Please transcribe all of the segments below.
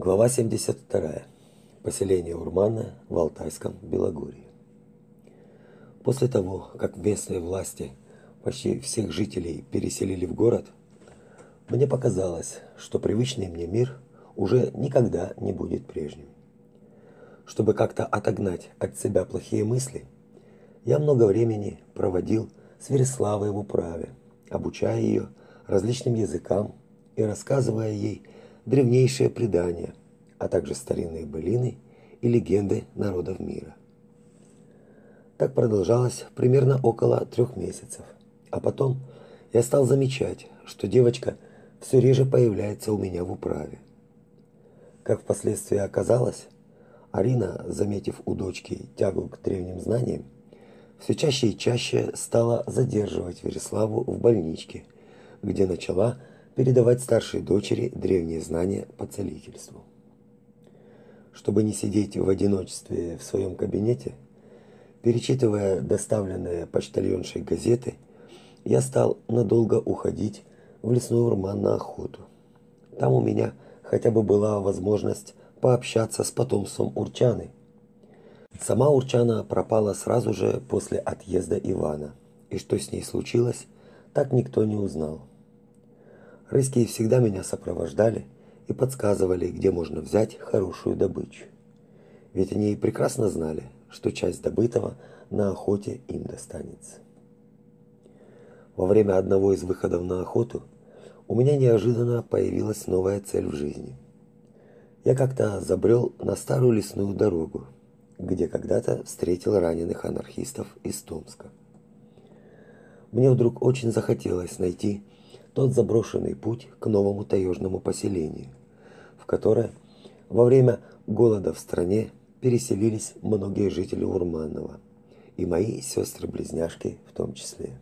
Глава 72. Поселение Урманное в Алтайском Белогорье. После того, как местные власти почти всех жителей переселили в город, мне показалось, что привычный мне мир уже никогда не будет прежним. Чтобы как-то отогнать от себя плохие мысли, я много времени проводил с Вереславой в управе, обучая ее различным языкам и рассказывая ей древнейшие предания, а также старинные былины и легенды народов мира. Так продолжалось примерно около трех месяцев. А потом я стал замечать, что девочка все реже появляется у меня в управе. Как впоследствии оказалось, Арина, заметив у дочки тягу к древним знаниям, все чаще и чаще стала задерживать Вереславу в больничке, где начала передавать старшей дочери древние знания по целительству. Чтобы не сидеть в одиночестве в своем кабинете, перечитывая доставленные почтальоншей газеты, я стал надолго уходить в лесной урман на охоту. Там у меня хотя бы была возможность пообщаться с потомством Урчаны. Сама Урчана пропала сразу же после отъезда Ивана, и что с ней случилось, так никто не узнал. Рыские всегда меня сопровождали и подсказывали, где можно взять хорошую добычу. Ведь они и прекрасно знали, что часть добытого на охоте им достанется. Во время одного из выходов на охоту у меня неожиданно появилась новая цель в жизни. Я как-то забрел на старую лесную дорогу, где когда-то встретил раненых анархистов из Томска. Мне вдруг очень захотелось найти тот заброшенный путь к новому таежному поселению, в которое во время голода в стране переселились многие жители Урманного, и мои сестры-близняшки в том числе.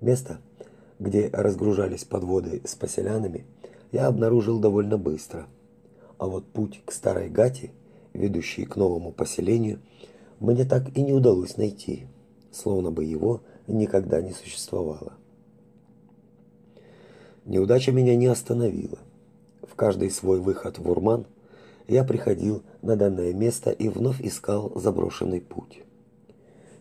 Место, где разгружались подводы с поселянами, я обнаружил довольно быстро. А вот путь к Старой Гате, ведущий к новому поселению, мне так и не удалось найти, словно бы его никогда не существовало. Неудача меня не остановила. В каждый свой выход в Урман я приходил на данное место и вновь искал заброшенный путь.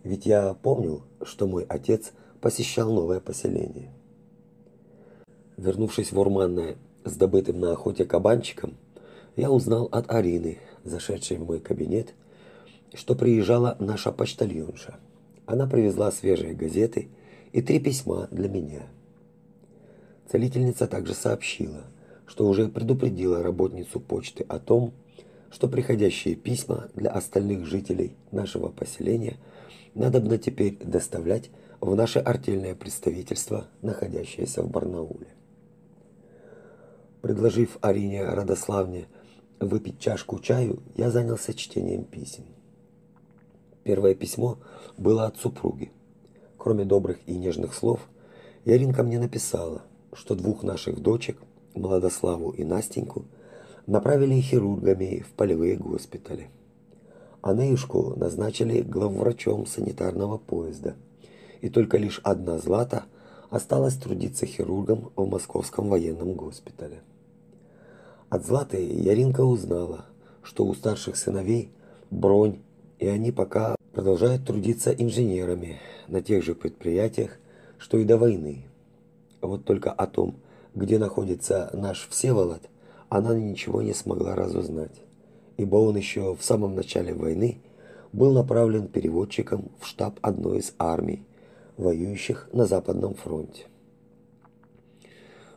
Ведь я помнил, что мой отец посещал новое поселение. Вернувшись в Урманное с добытым на охоте кабанчиком, я узнал от Арины, зашедшей в мой кабинет, что приезжала наша почтальонша. Она привезла свежие газеты и три письма для меня – Целительница также сообщила, что уже предупредила работницу почты о том, что приходящие письма для остальных жителей нашего поселения надо бы теперь доставлять в наше артельное представительство, находящееся в Барнауле. Предложив Арине Радославне выпить чашку чаю, я занялся чтением писем. Первое письмо было от супруги. Кроме добрых и нежных слов, Яринка мне написала – что двух наших дочек, Младославу и Настеньку, направили хирургами в полевые госпитали. А Неюшку назначили главврачом санитарного поезда. И только лишь одна Злата осталась трудиться хирургом в Московском военном госпитале. От Златы Яринка узнала, что у старших сыновей бронь, и они пока продолжают трудиться инженерами на тех же предприятиях, что и до войны. Вот только о том, где находится наш Всеволод, она ничего не смогла разузнать, ибо он еще в самом начале войны был направлен переводчиком в штаб одной из армий, воюющих на Западном фронте.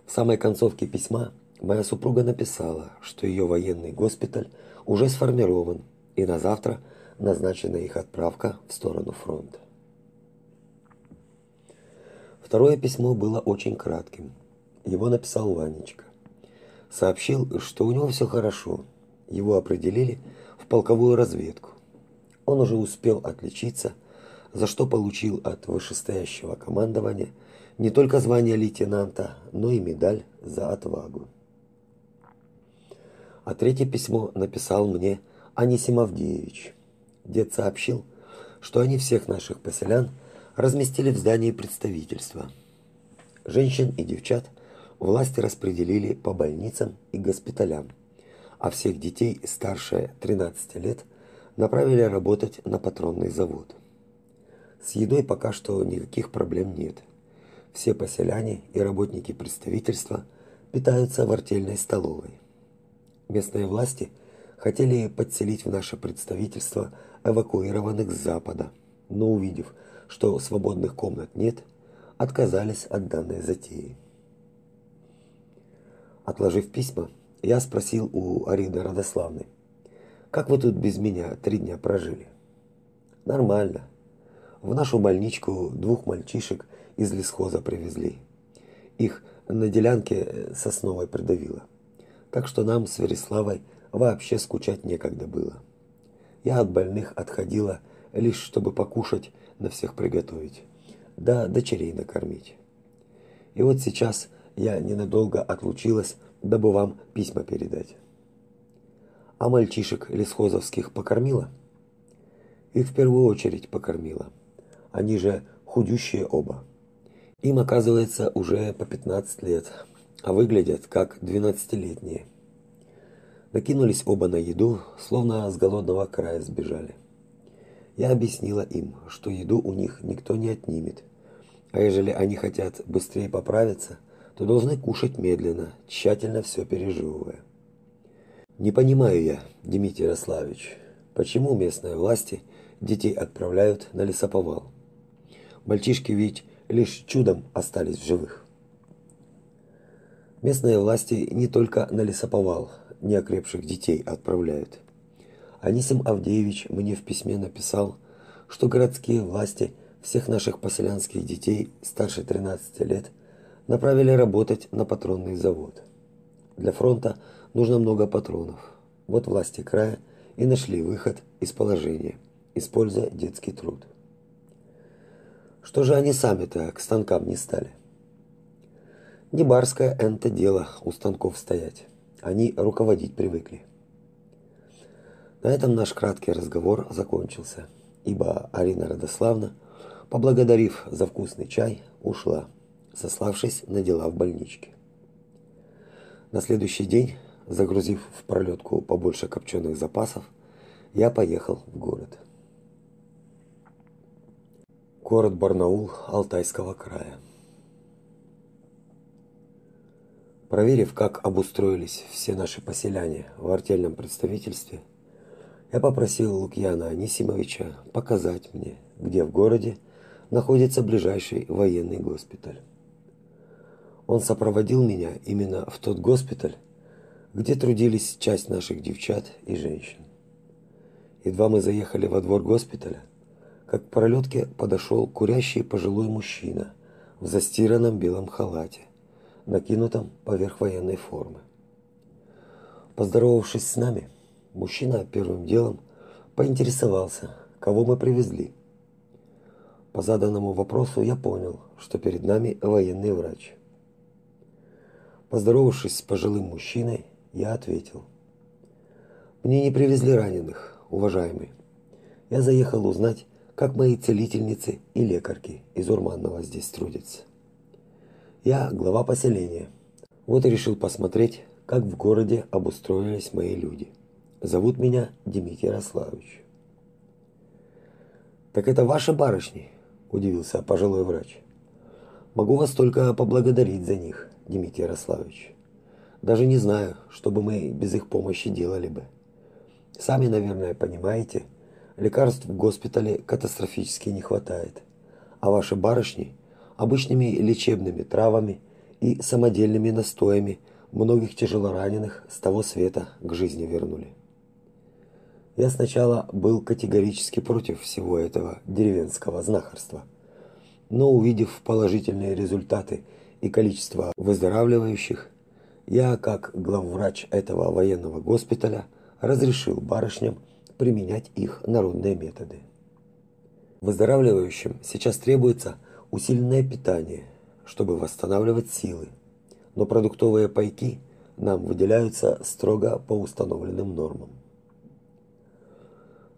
В самой концовке письма моя супруга написала, что ее военный госпиталь уже сформирован, и на завтра назначена их отправка в сторону фронта. Второе письмо было очень кратким. Его написал Ванечка. Сообщил, что у него все хорошо. Его определили в полковую разведку. Он уже успел отличиться, за что получил от вышестоящего командования не только звание лейтенанта, но и медаль за отвагу. А третье письмо написал мне Анисим Авдеевич. Дед сообщил, что они всех наших поселян – разместили в здании представительства. Женщин и девчат власти распределили по больницам и госпиталям, а всех детей старше 13 лет направили работать на патронный завод. С едой пока что никаких проблем нет. Все поселяне и работники представительства питаются в артельной столовой. Местные власти хотели подселить в наше представительство эвакуированных с запада, но увидев, что свободных комнат нет, отказались от данной затеи. Отложив письма, я спросил у Арины Радославны: "Как вы тут без меня три дня прожили?" "Нормально. В нашу больничку двух мальчишек из лесхоза привезли. Их на делянке сосновой придавило. Так что нам с Вереславой вообще скучать некогда было. Я от больных отходила лишь чтобы покушать, на всех приготовить, да дочерей накормить. И вот сейчас я ненадолго отлучилась дабы вам письма передать. А мальчишек лесхозовских покормила? Их в первую очередь покормила. Они же худющие оба. Им, оказывается, уже по 15 лет, а выглядят как двенадцатилетние. Накинулись оба на еду, словно с голодного края сбежали. Я объяснила им, что еду у них никто не отнимет. А ежели они хотят быстрее поправиться, то должны кушать медленно, тщательно все пережевывая. Не понимаю я, Дмитрий Ярославович, почему местные власти детей отправляют на лесоповал. Мальчишки ведь лишь чудом остались в живых. Местные власти не только на лесоповал неокрепших детей отправляют. Анисим Авдеевич мне в письме написал, что городские власти всех наших поселянских детей старше 13 лет направили работать на патронный завод. Для фронта нужно много патронов. Вот власти края и нашли выход из положения, используя детский труд. Что же они сами-то к станкам не стали? Не барское это дело у станков стоять. Они руководить привыкли. На этом наш краткий разговор закончился, ибо Арина Радославна, поблагодарив за вкусный чай, ушла сославшись на дела в больничке. На следующий день, загрузив в пролетку побольше копченых запасов, я поехал в город. Город Барнаул Алтайского края. Проверив, как обустроились все наши поселяне в артельном представительстве, я попросил Лукьяна Анисимовича показать мне, где в городе находится ближайший военный госпиталь. Он сопроводил меня именно в тот госпиталь, где трудились часть наших девчат и женщин. Едва мы заехали во двор госпиталя, как к пролетке подошел курящий пожилой мужчина в застиранном белом халате, накинутом поверх военной формы. Поздоровавшись с нами, мужчина первым делом поинтересовался, кого мы привезли. По заданному вопросу я понял, что перед нами военный врач. Поздоровавшись с пожилым мужчиной, я ответил: "Мне не привезли раненых, уважаемый. Я заехал узнать, как мои целительницы и лекарки из Урманного здесь трудятся. Я глава поселения. Вот и решил посмотреть, как в городе обустроились мои люди. Зовут меня Дмитрий Ярославович. Так это ваши барышни, удивился пожилой врач. Могу вас только поблагодарить за них. Дмитрий Ярославович. Даже не знаю, что бы мы без их помощи делали бы. Сами, наверное, понимаете, лекарств в госпитале катастрофически не хватает. А ваши барышни обычными лечебными травами и самодельными настоями многих тяжелораненых с того света к жизни вернули. Я сначала был категорически против всего этого деревенского знахарства. Но увидев положительные результаты и количество выздоравливающих, я, как главврач этого военного госпиталя, разрешил барышням применять их народные методы. Выздоравливающим сейчас требуется усиленное питание, чтобы восстанавливать силы, но продуктовые пайки нам выделяются строго по установленным нормам.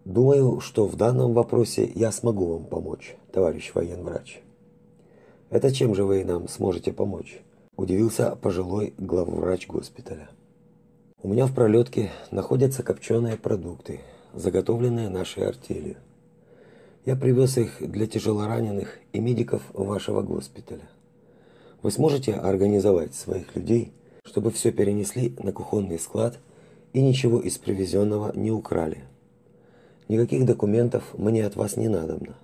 Думаю, что в данном вопросе я смогу вам помочь, товарищ военврач. Это чем же вы нам сможете помочь? удивился пожилой главврач госпиталя. У меня в пролетке находятся копченые продукты, заготовленные нашей артелью. Я привез их для тяжелораненых и медиков вашего госпиталя. Вы сможете организовать своих людей, чтобы все перенесли на кухонный склад и ничего из привезенного не украли. Никаких документов мне от вас не надобно.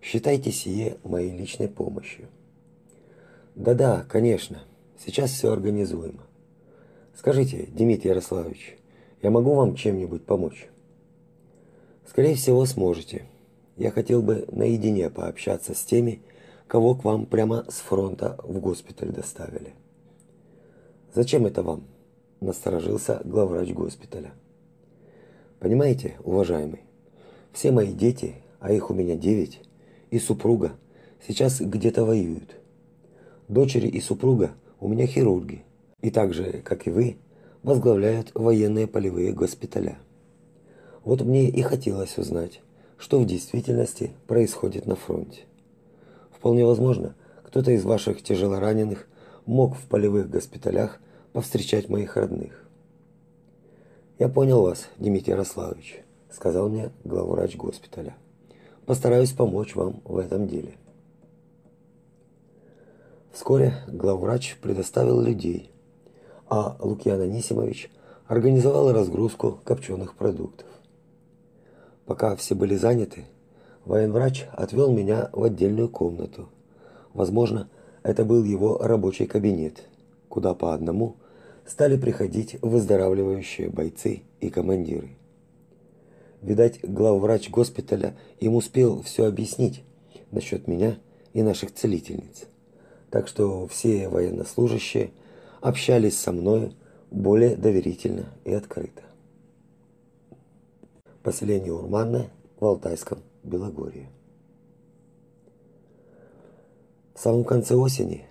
Считайте сие моей личной помощью. Да-да, конечно. Сейчас все организуем. Скажите, Дмитрий Ярославович, я могу вам чем-нибудь помочь? Скорее всего, сможете. Я хотел бы наедине пообщаться с теми, кого к вам прямо с фронта в госпиталь доставили. Зачем это вам? насторожился главврач госпиталя. Понимаете, уважаемый, все мои дети, а их у меня девять, и супруга сейчас где-то воюют. Дочери и супруга у меня хирурги, и так же, как и вы, возглавляют военные полевые госпиталя. Вот мне и хотелось узнать, что в действительности происходит на фронте. Вполне возможно, кто-то из ваших тяжелораненых мог в полевых госпиталях повстречать моих родных. Я понял вас, Дмитрий Ярославович, сказал мне главврач госпиталя. Постараюсь помочь вам в этом деле. Вскоре главврач предоставил людей, а Лукьян Анисимович организовал разгрузку копченых продуктов. Пока все были заняты, военврач отвел меня в отдельную комнату. Возможно, это был его рабочий кабинет, куда по одному стали приходить выздоравливающие бойцы и командиры. Видать, главврач госпиталя им успел все объяснить насчет меня и наших целительниц. Так что все военнослужащие общались со мной более доверительно и открыто. Поселение Урманное в Алтайском Белогорье. В самом конце осени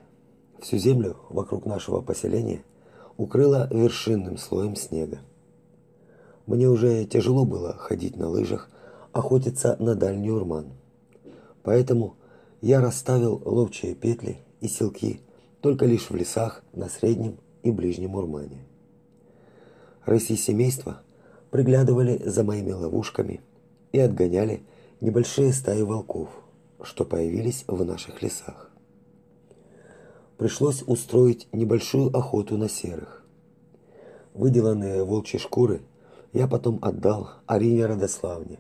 всю землю вокруг нашего поселения укрыло вершинным слоем снега. Мне уже тяжело было ходить на лыжах, охотиться на дальний урман. Поэтому я расставил ловчие петли и селки только лишь в лесах на среднем и ближнем урмане. Рыси семейства приглядывали за моими ловушками и отгоняли небольшие стаи волков, что появились в наших лесах пришлось устроить небольшую охоту на серых. Выделанные волчьи шкуры я потом отдал Арине Радославне.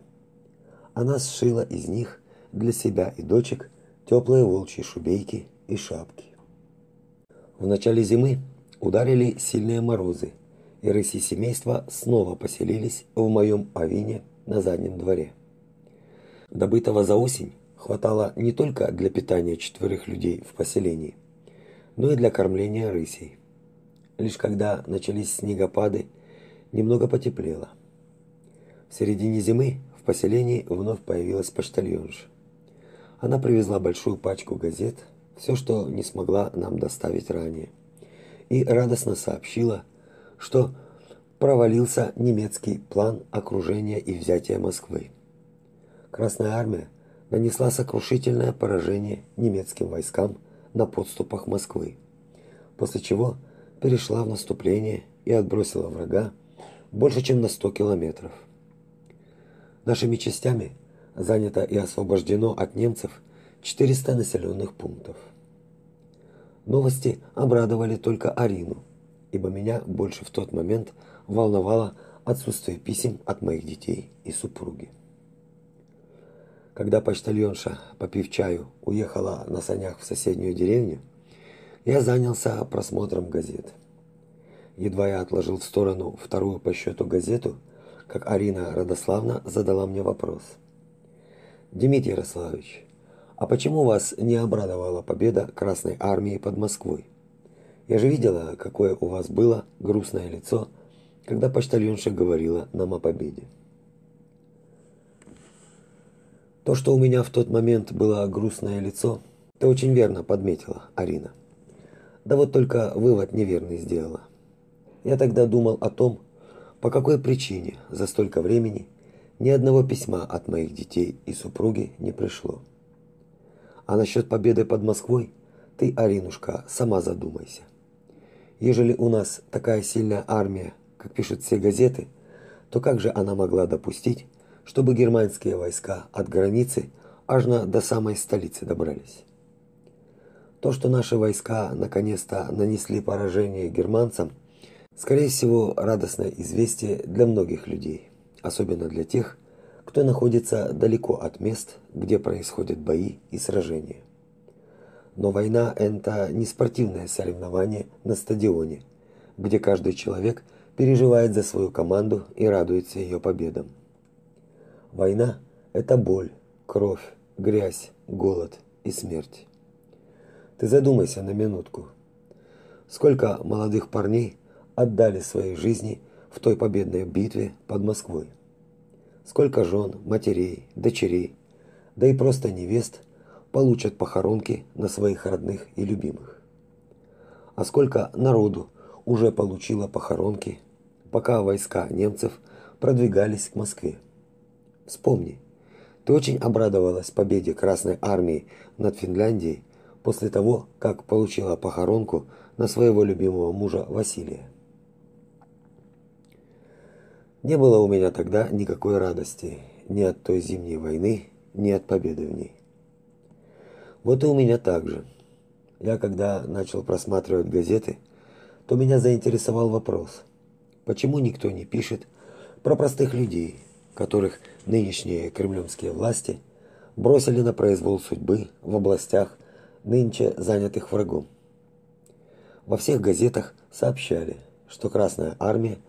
Она сшила из них для себя и дочек теплые волчьи шубейки и шапки. В начале зимы ударили сильные морозы, и рыси семейства снова поселились в моем авине на заднем дворе. Добытого за осень хватало не только для питания четверых людей в поселении, но и для кормления рысей. Лишь когда начались снегопады, немного потеплело. В середине зимы в поселении вновь появилась почтальонша. Она привезла большую пачку газет, все, что не смогла нам доставить ранее, и радостно сообщила, что провалился немецкий план окружения и взятия Москвы. Красная армия нанесла сокрушительное поражение немецким войскам на подступах Москвы, после чего перешла в наступление и отбросила врага больше, чем на 100 километров. Нашими частями занято и освобождено от немцев 400 населенных пунктов. Новости обрадовали только Арину, ибо меня больше в тот момент волновало отсутствие писем от моих детей и супруги. Когда почтальонша, попив чаю, уехала на санях в соседнюю деревню, я занялся просмотром газет. Едва я отложил в сторону вторую по счету газету, как Арина Радославна задала мне вопрос. Дмитрий Ярославович, а почему вас не обрадовала победа Красной армии под Москвой? Я же видела, какое у вас было грустное лицо, когда почтальонша говорила нам о победе. То, что у меня в тот момент было грустное лицо, ты очень верно подметила, Арина. Да вот только вывод неверный сделала. Я тогда думал о том, по какой причине за столько времени ни одного письма от моих детей и супруги не пришло. А насчет победы под Москвой ты, Аринушка, сама задумайся. Ежели у нас такая сильная армия, как пишут все газеты, то как же она могла допустить, чтобы германские войска от границы аж на до самой столицы добрались? То, что наши войска наконец-то нанесли поражение германцам, скорее всего, радостное известие для многих людей, особенно для тех, кто находится далеко от мест, где происходят бои и сражения. Но война это не спортивное соревнование на стадионе, где каждый человек переживает за свою команду и радуется ее победам. Война это боль, кровь, грязь, голод и смерть. Ты задумайся на минутку. Сколько молодых парней отдали свои жизни в той победной битве под Москвой? Сколько жен, матерей, дочерей, да и просто невест получат похоронки на своих родных и любимых. А сколько народу уже получило похоронки, пока войска немцев продвигались к Москве. Вспомни, ты очень обрадовалась победе Красной армии над Финляндией после того, как получила похоронку на своего любимого мужа Василия. Не было у меня тогда никакой радости ни от той зимней войны, ни от победы в ней. Вот и у меня так же. Я когда начал просматривать газеты, то меня заинтересовал вопрос: почему никто не пишет про простых людей, которых нынешние кремлевские власти бросили на произвол судьбы в областях, нынче занятых врагом. Во всех газетах сообщали, что Красная армия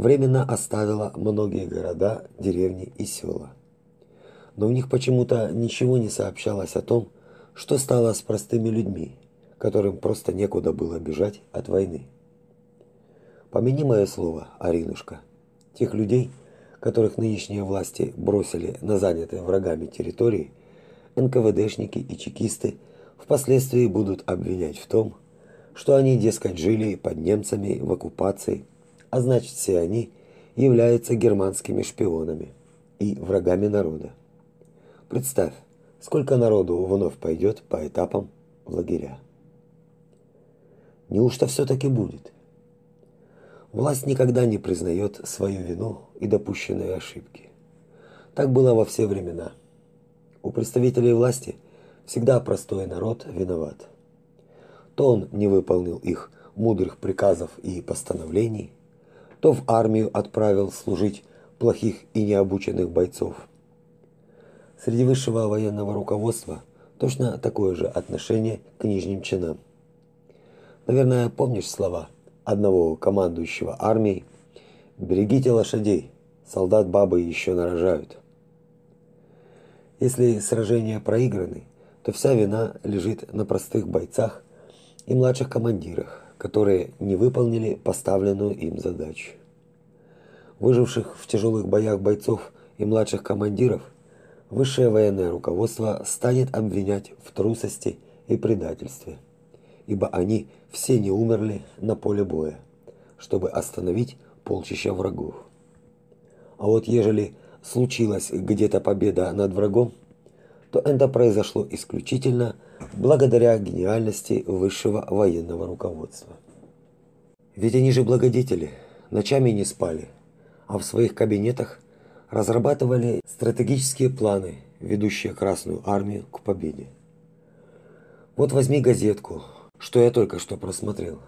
временно оставила многие города, деревни и села. Но в них почему-то ничего не сообщалось о том, что стало с простыми людьми, которым просто некуда было бежать от войны. Помяни мое слово, Аринушка. Тех людей, которых нынешние власти бросили на занятые врагами территории, НКВДшники и чекисты впоследствии будут обвинять в том, что они, дескать, жили под немцами в оккупации, а значит, все они являются германскими шпионами и врагами народа. Представь, сколько народу вновь пойдет по этапам в лагеря. Неужто все-таки будет? Власть никогда не признает свою вину и допущенные ошибки. Так было во все времена. У представителей власти всегда простой народ виноват. То он не выполнил их мудрых приказов и постановлений, то в армию отправил служить плохих и необученных бойцов – Среди высшего военного руководства точно такое же отношение к нижним чинам. Наверное, помнишь слова одного командующего армией: "Берегите лошадей, солдат бабы еще нарожают". Если сражения проиграны, то вся вина лежит на простых бойцах и младших командирах, которые не выполнили поставленную им задачу. Выживших в тяжелых боях бойцов и младших командиров – высшее военное руководство станет обвинять в трусости и предательстве, ибо они все не умерли на поле боя, чтобы остановить полчища врагов. А вот ежели случилась где-то победа над врагом, то это произошло исключительно благодаря гениальности высшего военного руководства. Ведь они же благодетели, ночами не спали, а в своих кабинетах разрабатывали стратегические планы, ведущие Красную армию к победе. Вот возьми газетку, что я только что просмотрел.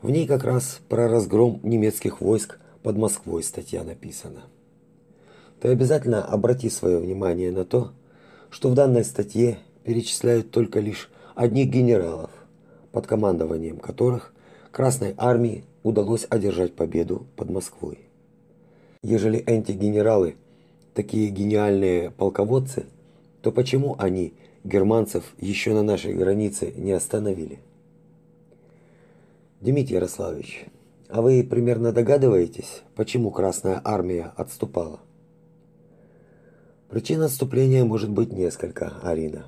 В ней как раз про разгром немецких войск под Москвой статья написана. Ты обязательно обрати свое внимание на то, что в данной статье перечисляют только лишь одних генералов, под командованием которых Красной армии удалось одержать победу под Москвой. Ежели эти генералы такие гениальные полководцы, то почему они германцев еще на нашей границе не остановили? Дмитрий Ярославович, а вы примерно догадываетесь, почему Красная армия отступала? Причин отступления может быть несколько, Арина.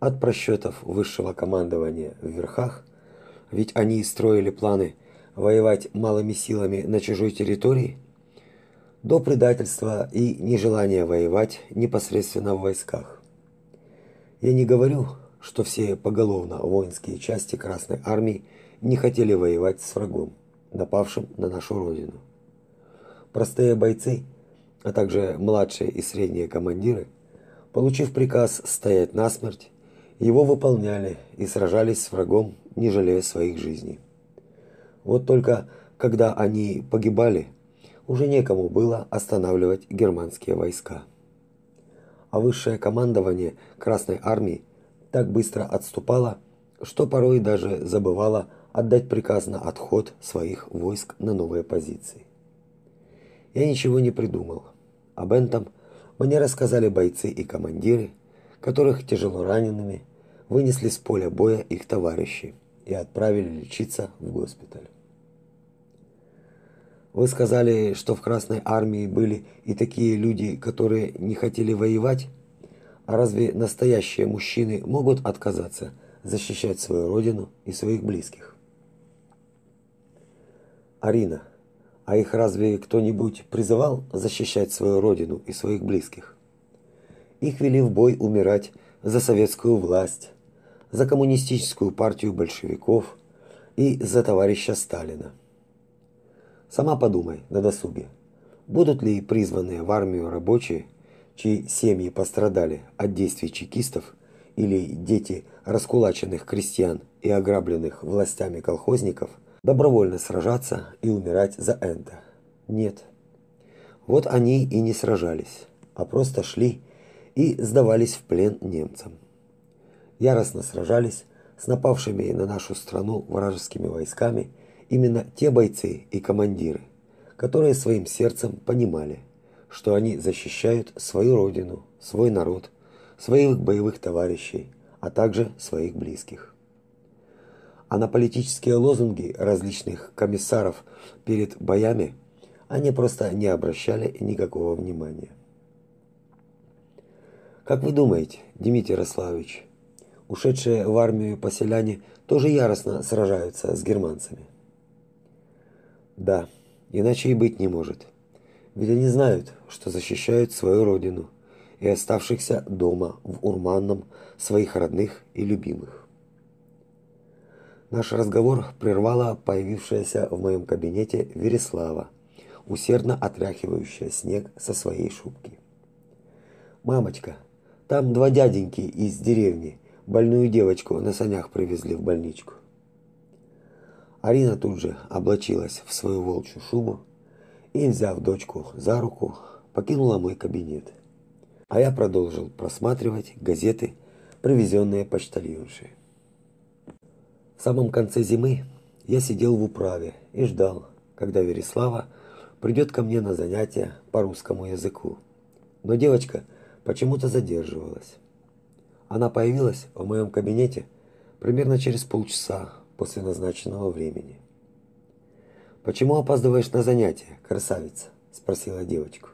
От просчетов высшего командования в верхах, ведь они строили планы воевать малыми силами на чужой территории – до предательства и нежелания воевать непосредственно в войсках. Я не говорю, что все поголовно воинские части Красной армии не хотели воевать с врагом. напавшим на нашу родину. Простые бойцы, а также младшие и средние командиры, получив приказ стоять насмерть, его выполняли и сражались с врагом, не жалея своих жизней. Вот только когда они погибали, уже некому было останавливать германские войска. А высшее командование Красной армии так быстро отступало, что порой даже забывало отдать приказ на отход своих войск на новые позиции. Я ничего не придумал. Об этом мне рассказали бойцы и командиры, которых тяжело ранеными вынесли с поля боя их товарищи и отправили лечиться в госпиталь. Вы сказали, что в Красной армии были и такие люди, которые не хотели воевать? А разве настоящие мужчины могут отказаться защищать свою родину и своих близких? Арина, а их разве кто-нибудь призывал защищать свою родину и своих близких? Их вели в бой умирать за советскую власть, за коммунистическую партию большевиков и за товарища Сталина. Сама подумай на досуге. Будут ли призванные в армию рабочие, чьи семьи пострадали от действий чекистов, или дети раскулаченных крестьян и ограбленных властями колхозников, добровольно сражаться и умирать за это? Нет. Вот они и не сражались, а просто шли и сдавались в плен немцам. Яростно сражались с напавшими на нашу страну вражескими войсками – именно те бойцы и командиры, которые своим сердцем понимали, что они защищают свою родину, свой народ, своих боевых товарищей, а также своих близких. А на политические лозунги различных комиссаров перед боями они просто не обращали никакого внимания. Как вы думаете, Дмитрий Ярославович, ушедшие в армию поселяне тоже яростно сражаются с германцами? Да, иначе и быть не может. Ведь они знают, что защищают свою родину и оставшихся дома в Урманном своих родных и любимых. Наш разговор прервала появившаяся в моем кабинете Вереслава, усердно отряхивающая снег со своей шубки. Мамочка, там два дяденьки из деревни больную девочку на санях привезли в больничку. Арина тут же облачилась в свою волчью шубу и, взяв дочку за руку, покинула мой кабинет. А я продолжил просматривать газеты, привезенные почтальоншей. В самом конце зимы я сидел в управе и ждал, когда Вереслава придет ко мне на занятия по русскому языку. Но девочка почему-то задерживалась. Она появилась в моем кабинете примерно через полчаса после назначенного времени. Почему опаздываешь на занятия, красавица? спросила девочку.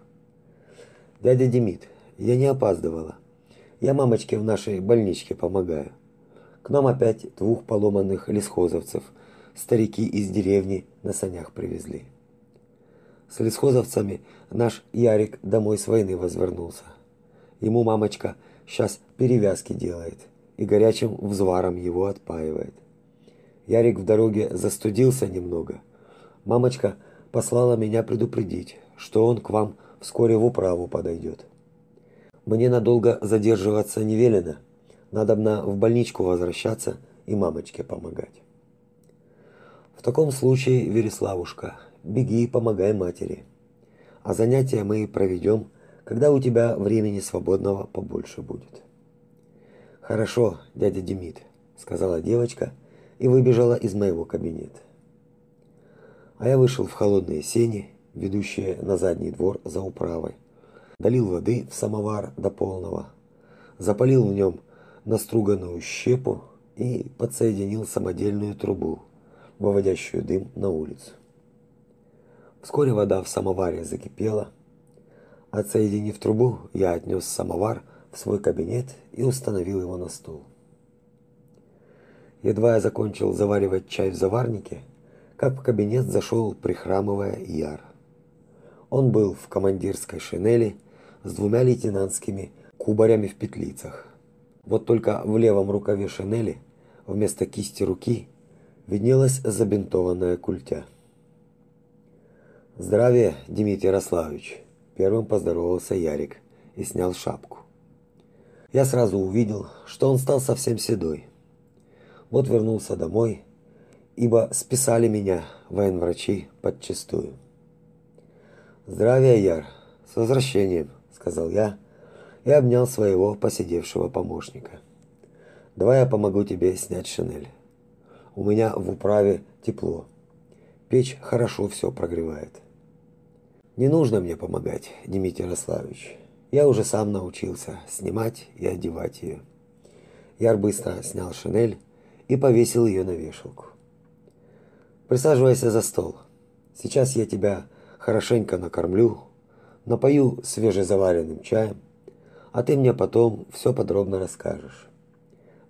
Дядя Демид, я не опаздывала. Я мамочке в нашей больничке помогаю. К нам опять двух поломанных лесхозовцев старики из деревни на санях привезли. С лесхозовцами наш Ярик домой с войны возвернулся. Ему мамочка сейчас перевязки делает и горячим взваром его отпаивает. Ярик в дороге застудился немного. Мамочка послала меня предупредить, что он к вам вскоре в управу подойдет. Мне надолго задерживаться не велено. Надобно в больничку возвращаться и мамочке помогать. В таком случае, Вереславушка, беги и помогай матери. А занятия мы проведем, когда у тебя времени свободного побольше будет. Хорошо, дядя Демид, сказала девочка и выбежала из моего кабинета. А я вышел в холодные сени, ведущие на задний двор за управой. Долил воды в самовар до полного, запалил в нем наструганную щепу и подсоединил самодельную трубу, выводящую дым на улицу. Вскоре вода в самоваре закипела. Отсоединив трубу, я отнес самовар в свой кабинет и установил его на стол. Едва я закончил заваривать чай в заварнике, как в кабинет зашел, прихрамывая, Яр. Он был в командирской шинели с двумя лейтенантскими кубарями в петлицах. Вот только в левом рукаве шинели вместо кисти руки виднелась забинтованная культя. Здравия, Дмитрий Ярославович. Первым поздоровался Ярик и снял шапку. Я сразу увидел, что он стал совсем седой. Вот вернулся домой, ибо списали меня военврачи подчистую. Здравия, Яр, с возвращением, сказал я и обнял своего посидевшего помощника. Давай я помогу тебе снять шинель. У меня в управе тепло. Печь хорошо все прогревает. Не нужно мне помогать, Дмитрий Ярославович. Я уже сам научился снимать и одевать ее. Яр быстро снял шинель и повесил ее на вешалку. Присаживайся за стол. Сейчас я тебя хорошенько накормлю, напою свежезаваренным чаем, а ты мне потом все подробно расскажешь.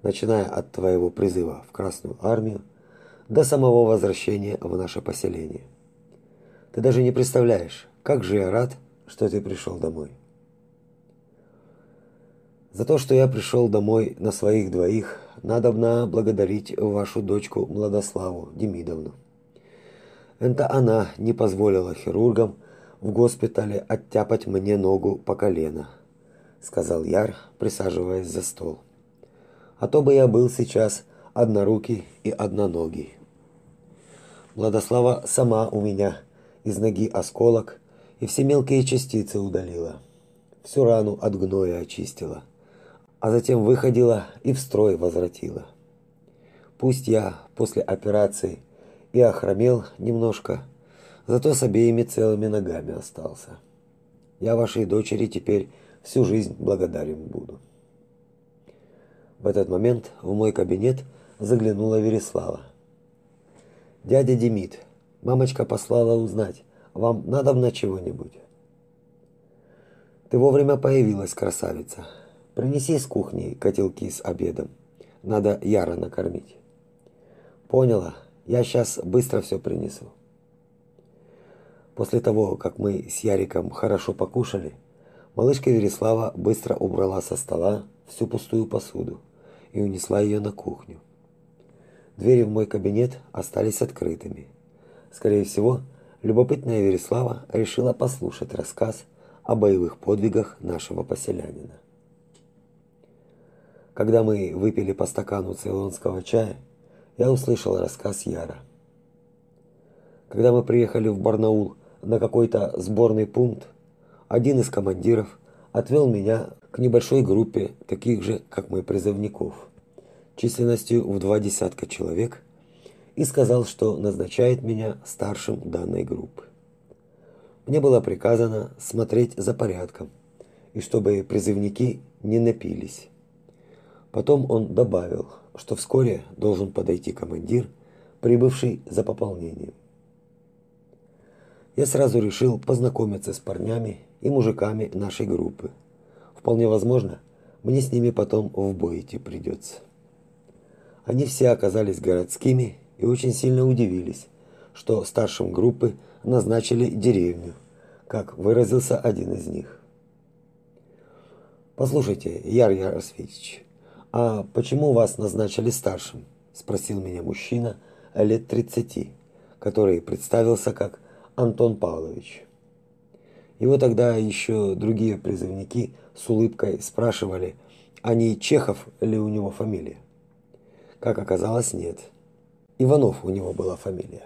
Начиная от твоего призыва в Красную армию до самого возвращения в наше поселение. Ты даже не представляешь, как же я рад, что ты пришел домой. За то, что я пришел домой на своих двоих, надо надобно благодарить вашу дочку Младославу Демидовну. Это она не позволила хирургам в госпитале оттяпать мне ногу по колено, сказал Яр, присаживаясь за стол. А то бы я был сейчас однорукий и одноногий. Владослава сама у меня из ноги осколок и все мелкие частицы удалила. Всю рану от гноя очистила а затем выходила и в строй возвратила. Пусть я после операции и охромел немножко, зато с обеими целыми ногами остался. Я вашей дочери теперь всю жизнь благодарен буду. В этот момент в мой кабинет заглянула Вереслава. Дядя Демид, мамочка послала узнать, вам надо на чего-нибудь. Ты вовремя появилась, красавица. Принеси с кухни котелки с обедом. Надо Яра накормить. Поняла. Я сейчас быстро все принесу. После того, как мы с Яриком хорошо покушали, малышка Вереслава быстро убрала со стола всю пустую посуду и унесла ее на кухню. Двери в мой кабинет остались открытыми. Скорее всего, любопытная Вереслава решила послушать рассказ о боевых подвигах нашего поселянина. Когда мы выпили по стакану цейлонского чая, я услышал рассказ Яра. Когда мы приехали в Барнаул на какой-то сборный пункт, один из командиров отвел меня к небольшой группе таких же, как мы, призывников, численностью в два десятка человек, и сказал, что назначает меня старшим данной группы. Мне было приказано смотреть за порядком, и чтобы призывники не напились. Потом он добавил, что вскоре должен подойти командир, прибывший за пополнением. Я сразу решил познакомиться с парнями и мужиками нашей группы. Вполне возможно, мне с ними потом в бой идти придется. Они все оказались городскими и очень сильно удивились, что старшим группы назначили деревню, как выразился один из них. Послушайте, Яр Яросвич, а почему вас назначили старшим? спросил меня мужчина лет тридцати, который представился как Антон Павлович. Его тогда еще другие призывники с улыбкой спрашивали, а не Чехов ли у него фамилия. Как оказалось, нет. Иванов у него была фамилия.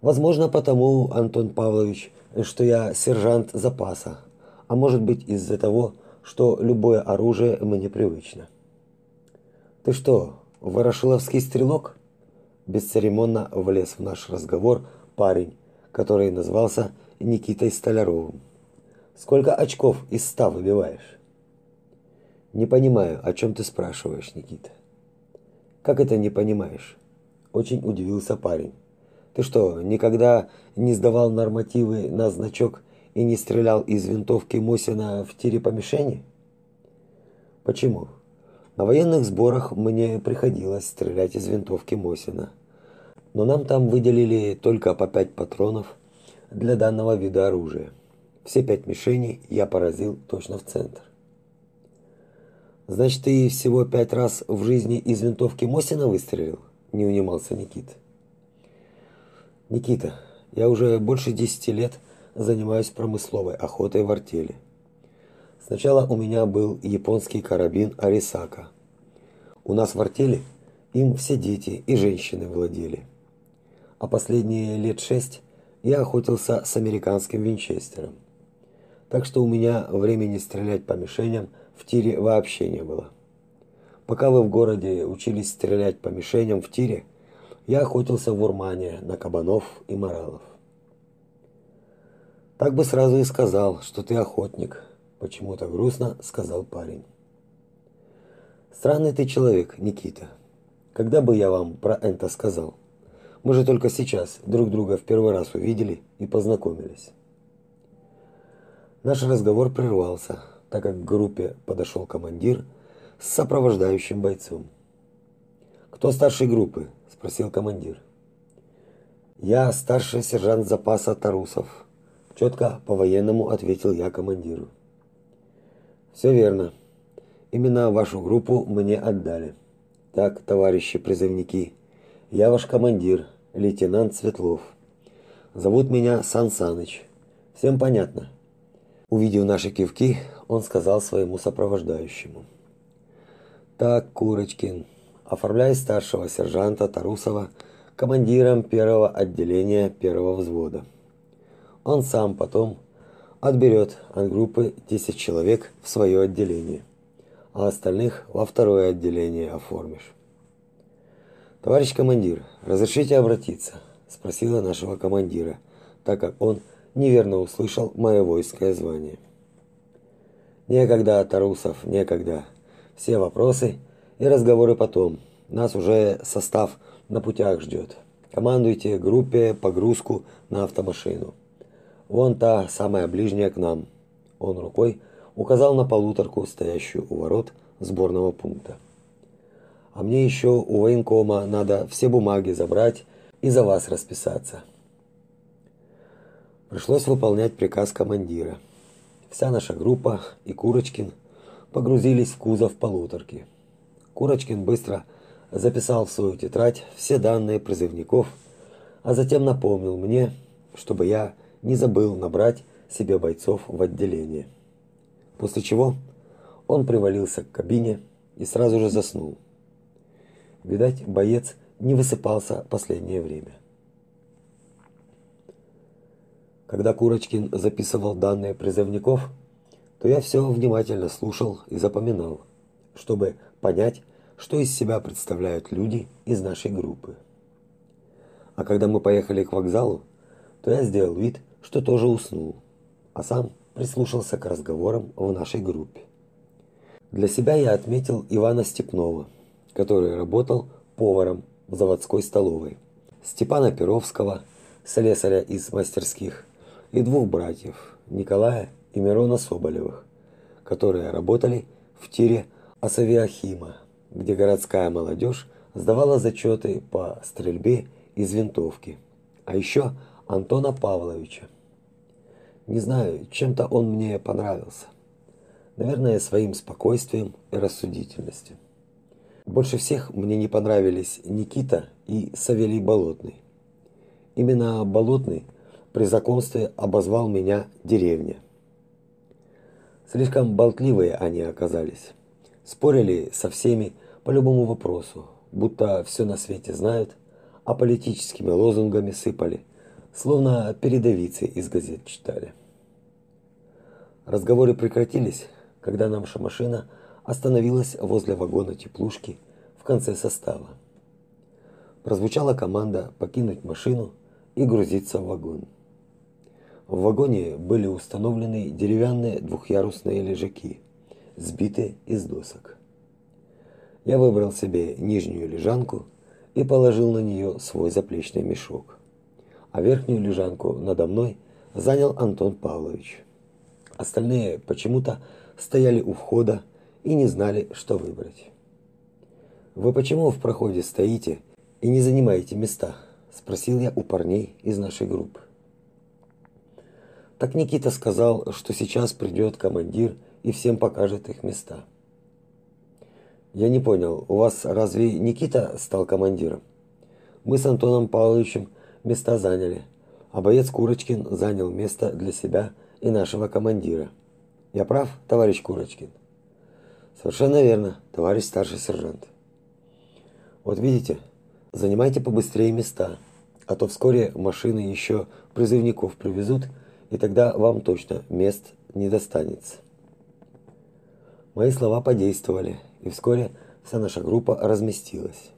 Возможно, потому, Антон Павлович, что я сержант запаса, а может быть из-за того, что любое оружие мне привычно. Ты что, ворошиловский стрелок? Бесцеремонно влез в наш разговор парень, который назвался Никитой Столяровым. Сколько очков из ста выбиваешь? Не понимаю, о чем ты спрашиваешь, Никита. Как это не понимаешь? Очень удивился парень. Ты что, никогда не сдавал нормативы на значок и не стрелял из винтовки Мосина в тире по мишени? Почему? На военных сборах мне приходилось стрелять из винтовки Мосина. Но нам там выделили только по пять патронов для данного вида оружия. Все пять мишеней я поразил точно в центр. Значит, ты всего пять раз в жизни из винтовки Мосина выстрелил? Не унимался Никита. Никита, я уже больше 10 лет занимаюсь промысловой охотой в артели. Сначала у меня был японский карабин Арисака. У нас в артели им все дети и женщины владели. А последние лет шесть я охотился с американским винчестером. Так что у меня времени стрелять по мишеням в тире вообще не было. Пока вы в городе учились стрелять по мишеням в тире, я охотился в Урмане на кабанов и моралов. Так бы сразу и сказал, что ты охотник, почему-то грустно сказал парень. Странный ты человек, Никита. Когда бы я вам про это сказал? Мы же только сейчас друг друга в первый раз увидели и познакомились. Наш разговор прервался, так как к группе подошел командир с сопровождающим бойцом. Кто старший группы? спросил командир. Я старший сержант запаса Тарусов, четко по-военному ответил я командиру. Все верно. Именно вашу группу мне отдали. Так, товарищи призывники, я ваш командир, лейтенант Светлов. Зовут меня Сан Саныч. Всем понятно? Увидев наши кивки, он сказал своему сопровождающему: "Так, Курочкин, оформляй старшего сержанта Тарусова командиром первого отделения первого взвода. Он сам потом отберет от группы 10 человек в свое отделение, а остальных во второе отделение оформишь. Товарищ командир, разрешите обратиться, спросила нашего командира, так как он неверно услышал мое воинское звание. Некогда, Тарусов, некогда. Все вопросы и разговоры потом. Нас уже состав на путях ждет. Командуйте группе погрузку на автомашину. Вон та, самая ближняя к нам. Он рукой указал на полуторку, стоящую у ворот сборного пункта. А мне еще у военкома надо все бумаги забрать и за вас расписаться. Пришлось выполнять приказ командира. Вся наша группа и Курочкин погрузились в кузов полуторки. Курочкин быстро записал в свою тетрадь все данные призывников, а затем напомнил мне, чтобы я не забыл набрать себе бойцов в отделение. После чего он привалился к кабине и сразу же заснул. Видать, боец не высыпался последнее время. Когда Курочкин записывал данные призывников, то я все внимательно слушал и запоминал, чтобы понять, что из себя представляют люди из нашей группы. А когда мы поехали к вокзалу, то я сделал вид, что тоже уснул, а сам прислушался к разговорам в нашей группе. Для себя я отметил Ивана Степнова, который работал поваром в заводской столовой, Степана Перовского, слесаря из мастерских, и двух братьев, Николая и Мирона Соболевых, которые работали в тире Асавиахима, где городская молодежь сдавала зачеты по стрельбе из винтовки. А еще Антона Павловича. Не знаю, чем-то он мне понравился. Наверное, своим спокойствием и рассудительностью. Больше всех мне не понравились Никита и Савелий Болотный. Именно Болотный – при знакомстве обозвал меня деревня. Слишком болтливые они оказались. Спорили со всеми по любому вопросу, будто все на свете знают, а политическими лозунгами сыпали, словно передовицы из газет читали. Разговоры прекратились, когда наша машина остановилась возле вагона теплушки в конце состава. Прозвучала команда покинуть машину и грузиться в вагон. В вагоне были установлены деревянные двухъярусные лежаки, сбитые из досок. Я выбрал себе нижнюю лежанку и положил на нее свой заплечный мешок. А верхнюю лежанку надо мной занял Антон Павлович. Остальные почему-то стояли у входа и не знали, что выбрать. Вы почему в проходе стоите и не занимаете места? спросил я у парней из нашей группы. Так Никита сказал, что сейчас придет командир и всем покажет их места. Я не понял, у вас разве Никита стал командиром? Мы с Антоном Павловичем места заняли, а боец Курочкин занял место для себя и нашего командира. Я прав, товарищ Курочкин? Совершенно верно, товарищ старший сержант. Вот видите, занимайте побыстрее места, а то вскоре машины еще призывников привезут, и тогда вам точно мест не достанется. Мои слова подействовали, и вскоре вся наша группа разместилась.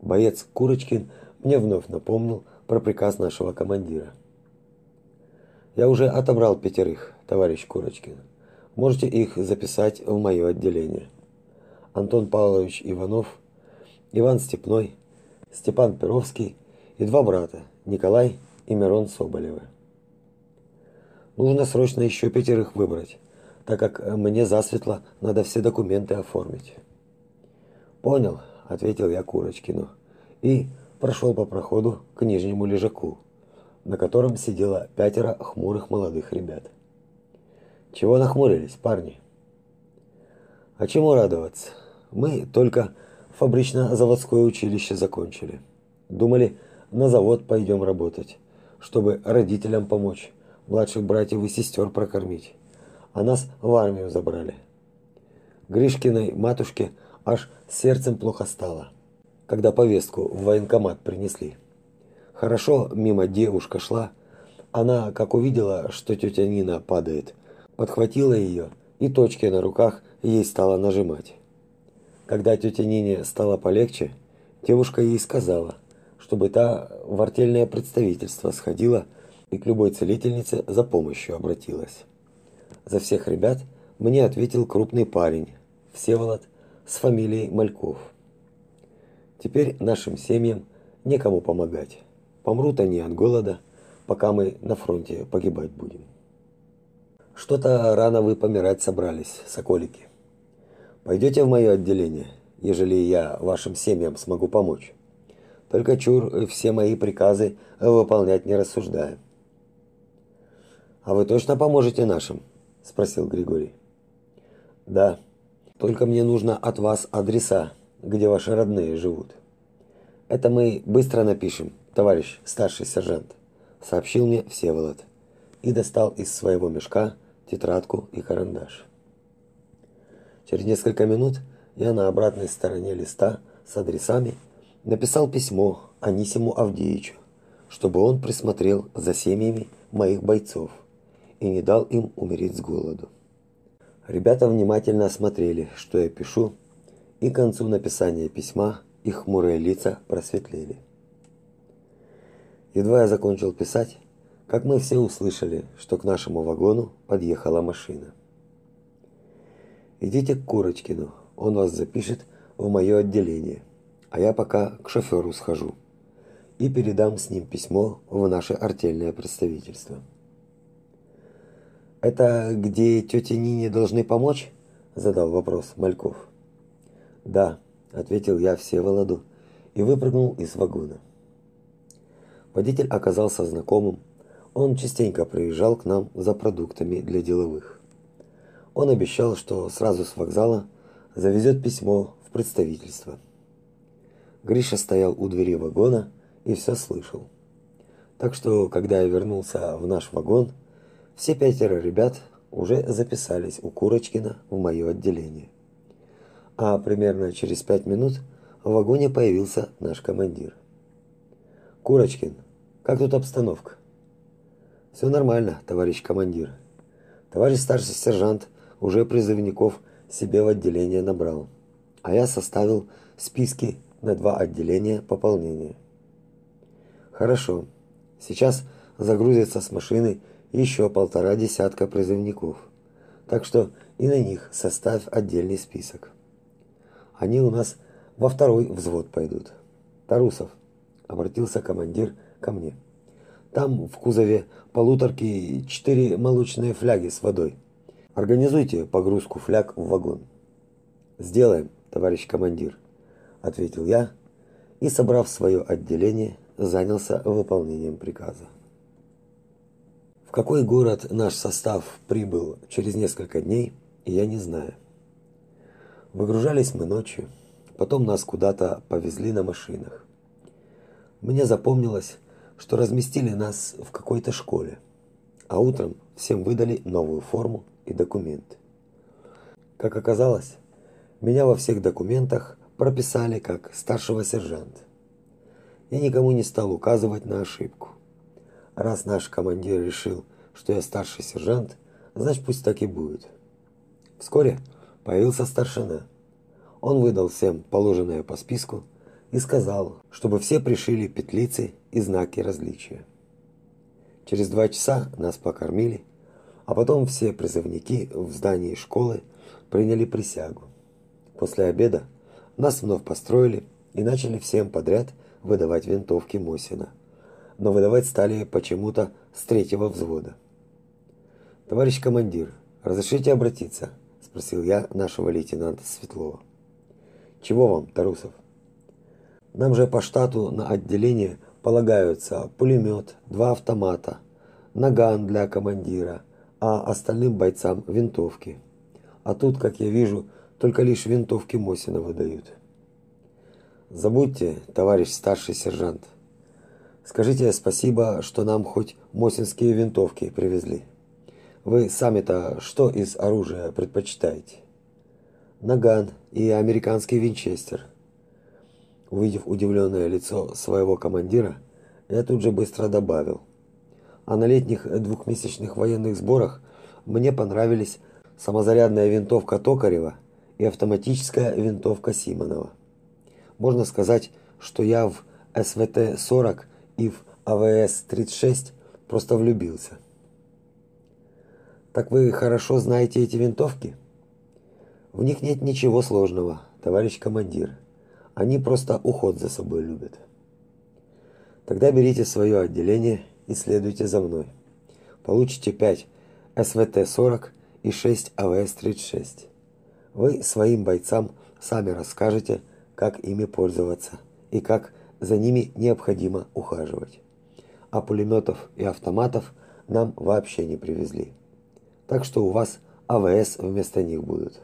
Боец Курочкин мне вновь напомнил про приказ нашего командира. Я уже отобрал пятерых, товарищ Курочкин. Можете их записать в мое отделение. Антон Павлович Иванов, Иван Степной, Степан Перовский и два брата, Николай и Мирон Соболевы. Нужно срочно еще пятерых выбрать, так как мне засветло надо все документы оформить. Понял, ответил я Курочкину и прошел по проходу к нижнему лежаку, на котором сидело пятеро хмурых молодых ребят. Чего нахмурились, парни? А чему радоваться? Мы только фабрично-заводское училище закончили. Думали, на завод пойдем работать, чтобы родителям помочь, младших братьев и сестер прокормить. А нас в армию забрали. Гришкиной матушке аж сердцем плохо стало, когда повестку в военкомат принесли. Хорошо мимо девушка шла, она, как увидела, что тетя Нина падает, подхватила ее и точки на руках ей стала нажимать. Когда тетя Нине стало полегче, девушка ей сказала, чтобы та в артельное представительство сходила и к любой целительнице за помощью обратилась. За всех ребят мне ответил крупный парень, Всеволод, с фамилией Мальков. Теперь нашим семьям некому помогать. Помрут они от голода, пока мы на фронте погибать будем. Что-то рано вы помирать собрались, соколики. Пойдете в мое отделение, ежели я вашим семьям смогу помочь. Только чур все мои приказы выполнять не рассуждая. А вы точно поможете нашим? спросил Григорий. Да. Только мне нужно от вас адреса, где ваши родные живут. Это мы быстро напишем, товарищ старший сержант, сообщил мне Всеволод и достал из своего мешка тетрадку и карандаш. Через несколько минут я на обратной стороне листа с адресами написал письмо Анисиму Авдеевичу, чтобы он присмотрел за семьями моих бойцов и не дал им умереть с голоду. Ребята внимательно осмотрели, что я пишу, и к концу написания письма их хмурые лица просветлели. Едва я закончил писать, как мы все услышали, что к нашему вагону подъехала машина. Идите к Курочкину, он вас запишет в мое отделение, а я пока к шоферу схожу и передам с ним письмо в наше артельное представительство. Это где тете Нине должны помочь? задал вопрос Мальков. Да, ответил я Всеволоду и выпрыгнул из вагона. Водитель оказался знакомым, он частенько приезжал к нам за продуктами для деловых. Он обещал, что сразу с вокзала завезет письмо в представительство. Гриша стоял у двери вагона и все слышал. Так что, когда я вернулся в наш вагон, все пятеро ребят уже записались у Курочкина в мое отделение. А примерно через пять минут в вагоне появился наш командир. Курочкин, как тут обстановка? Все нормально, товарищ командир. Товарищ старший сержант уже призывников себе в отделение набрал. А я составил списки на два отделения пополнения. Хорошо. Сейчас загрузится с машины еще полтора десятка призывников. Так что и на них составь отдельный список. Они у нас во второй взвод пойдут. Тарусов обратился командир ко мне. Там в кузове полуторки четыре молочные фляги с водой. Организуйте погрузку фляг в вагон. Сделаем, товарищ командир, ответил я и, собрав свое отделение, занялся выполнением приказа. В какой город наш состав прибыл через несколько дней, я не знаю. Выгружались мы ночью, потом нас куда-то повезли на машинах. Мне запомнилось, что разместили нас в какой-то школе, а утром всем выдали новую форму и документы. Как оказалось, меня во всех документах прописали как старшего сержанта. Я никому не стал указывать на ошибку. Раз наш командир решил, что я старший сержант, значит пусть так и будет. Вскоре появился старшина. Он выдал всем положенное по списку и сказал, чтобы все пришили петлицы и знаки различия. Через два часа нас покормили, а потом все призывники в здании школы приняли присягу. После обеда нас вновь построили и начали всем подряд выдавать винтовки Мосина. Но выдавать стали почему-то с третьего взвода. Товарищ командир, разрешите обратиться, спросил я нашего лейтенанта Светлова. Чего вам, Тарусов? Нам же по штату на отделение полагаются пулемет, два автомата, наган для командира, а остальным бойцам винтовки. А тут, как я вижу, только лишь винтовки Мосина выдают. Забудьте, товарищ старший сержант. Скажите спасибо, что нам хоть мосинские винтовки привезли. Вы сами-то что из оружия предпочитаете? наган и американский винчестер. Увидев удивленное лицо своего командира, я тут же быстро добавил: "А на летних двухмесячных военных сборах мне понравились самозарядная винтовка Токарева и автоматическая винтовка Симонова. Можно сказать, что я в СВТ-40 и в АВС-36 просто влюбился. Так вы хорошо знаете эти винтовки? В них нет ничего сложного, товарищ командир. Они просто уход за собой любят. Тогда берите свое отделение и следуйте за мной. Получите 5 СВТ-40 и 6 АВС-36. Вы своим бойцам сами расскажете, как ими пользоваться и как за ними необходимо ухаживать. А пулеметов и автоматов нам вообще не привезли. Так что у вас АВС вместо них будут.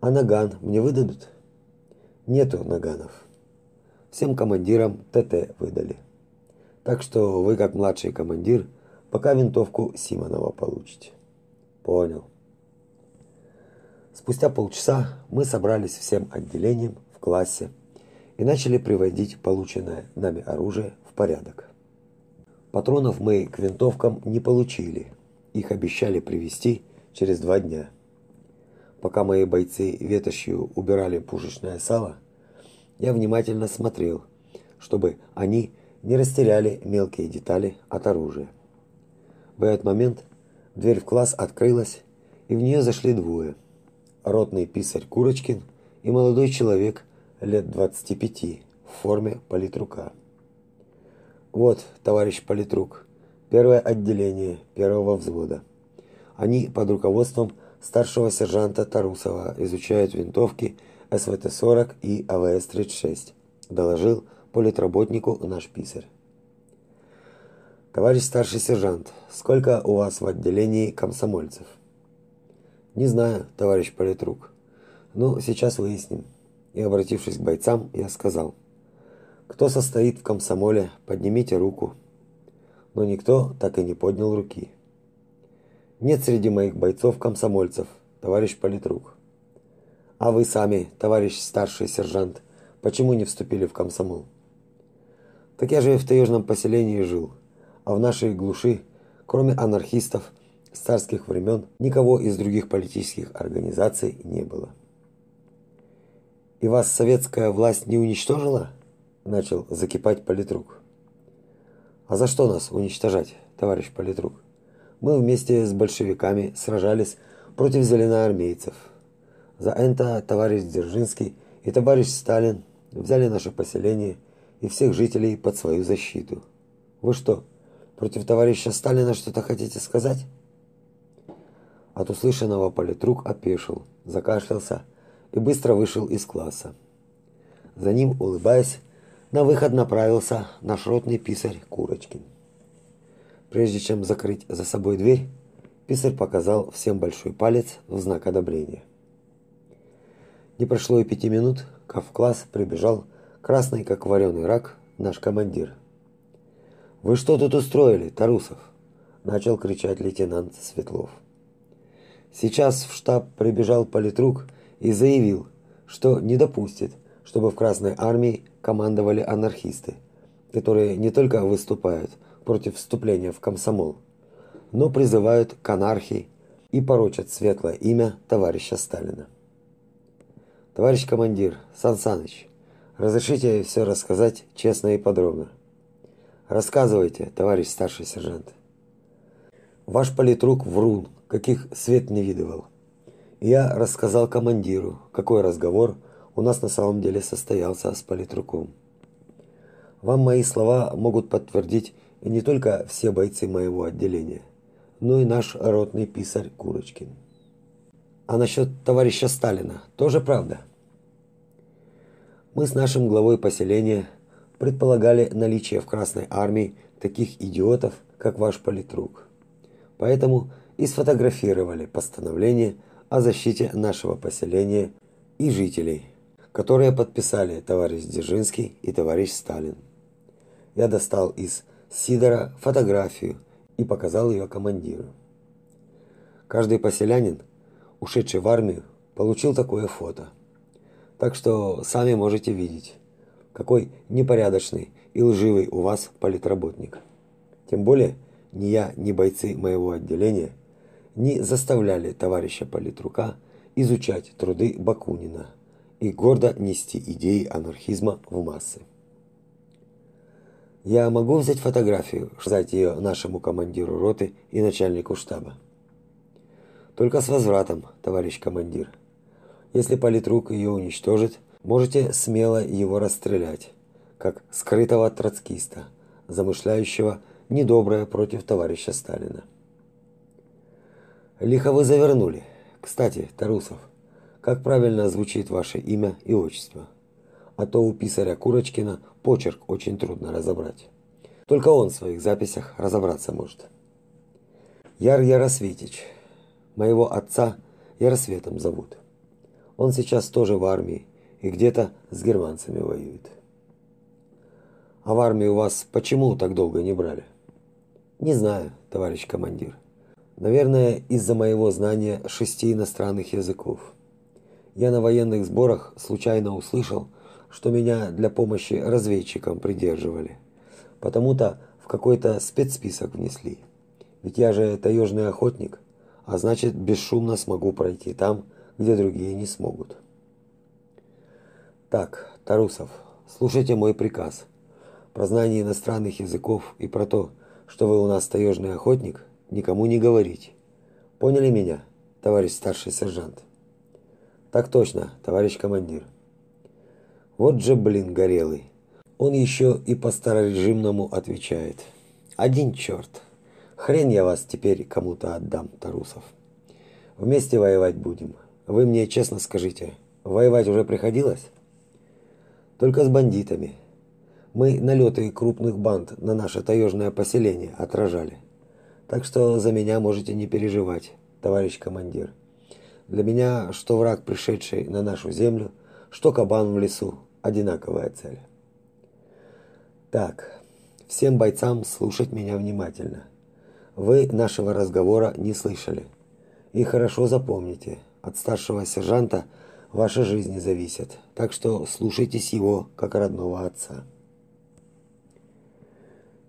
А наган мне выдадут? Нету наганов. Всем командирам ТТ выдали. Так что вы, как младший командир, пока винтовку Симонова получите. Понял. Спустя полчаса мы собрались всем отделением в классе и начали приводить полученное нами оружие в порядок. Патронов мы к винтовкам не получили. Их обещали привезти через два дня. Пока мои бойцы ветошью убирали пушечное сало, я внимательно смотрел, чтобы они не растеряли мелкие детали от оружия. В этот момент дверь в класс открылась, и в нее зашли двое. Ротный писарь Курочкин и молодой человек лет 25 в форме политрука. Вот, товарищ политрук, первое отделение первого взвода. Они под руководством старшего сержанта Тарусова изучают винтовки СВТ-40 и АВС-36, доложил политработнику наш писарь. Товарищ старший сержант, сколько у вас в отделении комсомольцев? Не знаю, товарищ политрук. Ну, сейчас выясним. И обратившись к бойцам, я сказал: Кто состоит в комсомоле, поднимите руку. Но никто так и не поднял руки. Нет среди моих бойцов комсомольцев, товарищ политрук. А вы сами, товарищ старший сержант, почему не вступили в комсомол? Так я же в таежном поселении жил, а в нашей глуши, кроме анархистов с царских времен, никого из других политических организаций не было. И вас советская власть не уничтожила? начал закипать политрук. А за что нас уничтожать, товарищ политрук? мы вместе с большевиками сражались против зеленоармейцев. За это товарищ Дзержинский и товарищ Сталин взяли наше поселение и всех жителей под свою защиту. Вы что, против товарища Сталина что-то хотите сказать? От услышанного политрук опешил, закашлялся и быстро вышел из класса. За ним, улыбаясь, на выход направился наш ротный писарь Курочкин. Прежде чем закрыть за собой дверь, писарь показал всем большой палец в знак одобрения. Не прошло и пяти минут, как в класс прибежал красный, как вареный рак, наш командир Вы что тут устроили, Тарусов? начал кричать лейтенант Светлов. Сейчас в штаб прибежал политрук и заявил, что не допустит, чтобы в Красной армии командовали анархисты, которые не только выступают против вступления в комсомол, но призывают к анархии и порочат светлое имя товарища Сталина. Товарищ командир, Сан Саныч, разрешите все рассказать честно и подробно. Рассказывайте, товарищ старший сержант. Ваш политрук врун, каких свет не видывал. Я рассказал командиру, какой разговор у нас на самом деле состоялся с политруком. Вам мои слова могут подтвердить не только все бойцы моего отделения, но и наш ротный писарь Курочкин. А насчет товарища Сталина тоже правда? Мы с нашим главой поселения предполагали наличие в Красной армии таких идиотов, как ваш политрук. Поэтому и сфотографировали постановление о защите нашего поселения и жителей, которое подписали товарищ Дзержинский и товарищ Сталин. Я достал из Сидора фотографию и показал ее командиру. Каждый поселянин, ушедший в армию, получил такое фото. Так что сами можете видеть, какой непорядочный и лживый у вас политработник. Тем более, ни я, ни бойцы моего отделения не заставляли товарища политрука изучать труды Бакунина и гордо нести идеи анархизма в массы. Я могу взять фотографию, сказать ее нашему командиру роты и начальнику штаба. Только с возвратом, товарищ командир. Если политрук ее уничтожит, можете смело его расстрелять, как скрытого троцкиста, замышляющего недоброе против товарища Сталина. Лихо вы завернули. Кстати, Тарусов, как правильно звучит ваше имя и отчество? А то у писаря Курочкина почерк очень трудно разобрать. Только он в своих записях разобраться может. Яр Яросветич. Моего отца Яросветом зовут. Он сейчас тоже в армии и где-то с германцами воюет. А в армию вас почему так долго не брали? Не знаю, товарищ командир. Наверное, из-за моего знания шести иностранных языков. Я на военных сборах случайно услышал, что меня для помощи разведчикам придерживали. Потому-то в какой-то спецсписок внесли. Ведь я же таежный охотник, а значит, бесшумно смогу пройти там, где другие не смогут. Так, Тарусов, слушайте мой приказ. Про знание иностранных языков и про то, что вы у нас таежный охотник, никому не говорить. Поняли меня, товарищ старший сержант? Так точно, товарищ командир. Вот же, блин, горелый. Он еще и по старорежимному отвечает. Один черт. Хрен я вас теперь кому-то отдам, Тарусов. Вместе воевать будем. Вы мне честно скажите, воевать уже приходилось? Только с бандитами. Мы налеты крупных банд на наше таежное поселение отражали. Так что за меня можете не переживать, товарищ командир. Для меня что враг, пришедший на нашу землю, что кабан в лесу, одинаковая цель. Так, всем бойцам слушать меня внимательно. Вы нашего разговора не слышали. И хорошо запомните, от старшего сержанта ваша жизнь зависит, так что слушайтесь его как родного отца.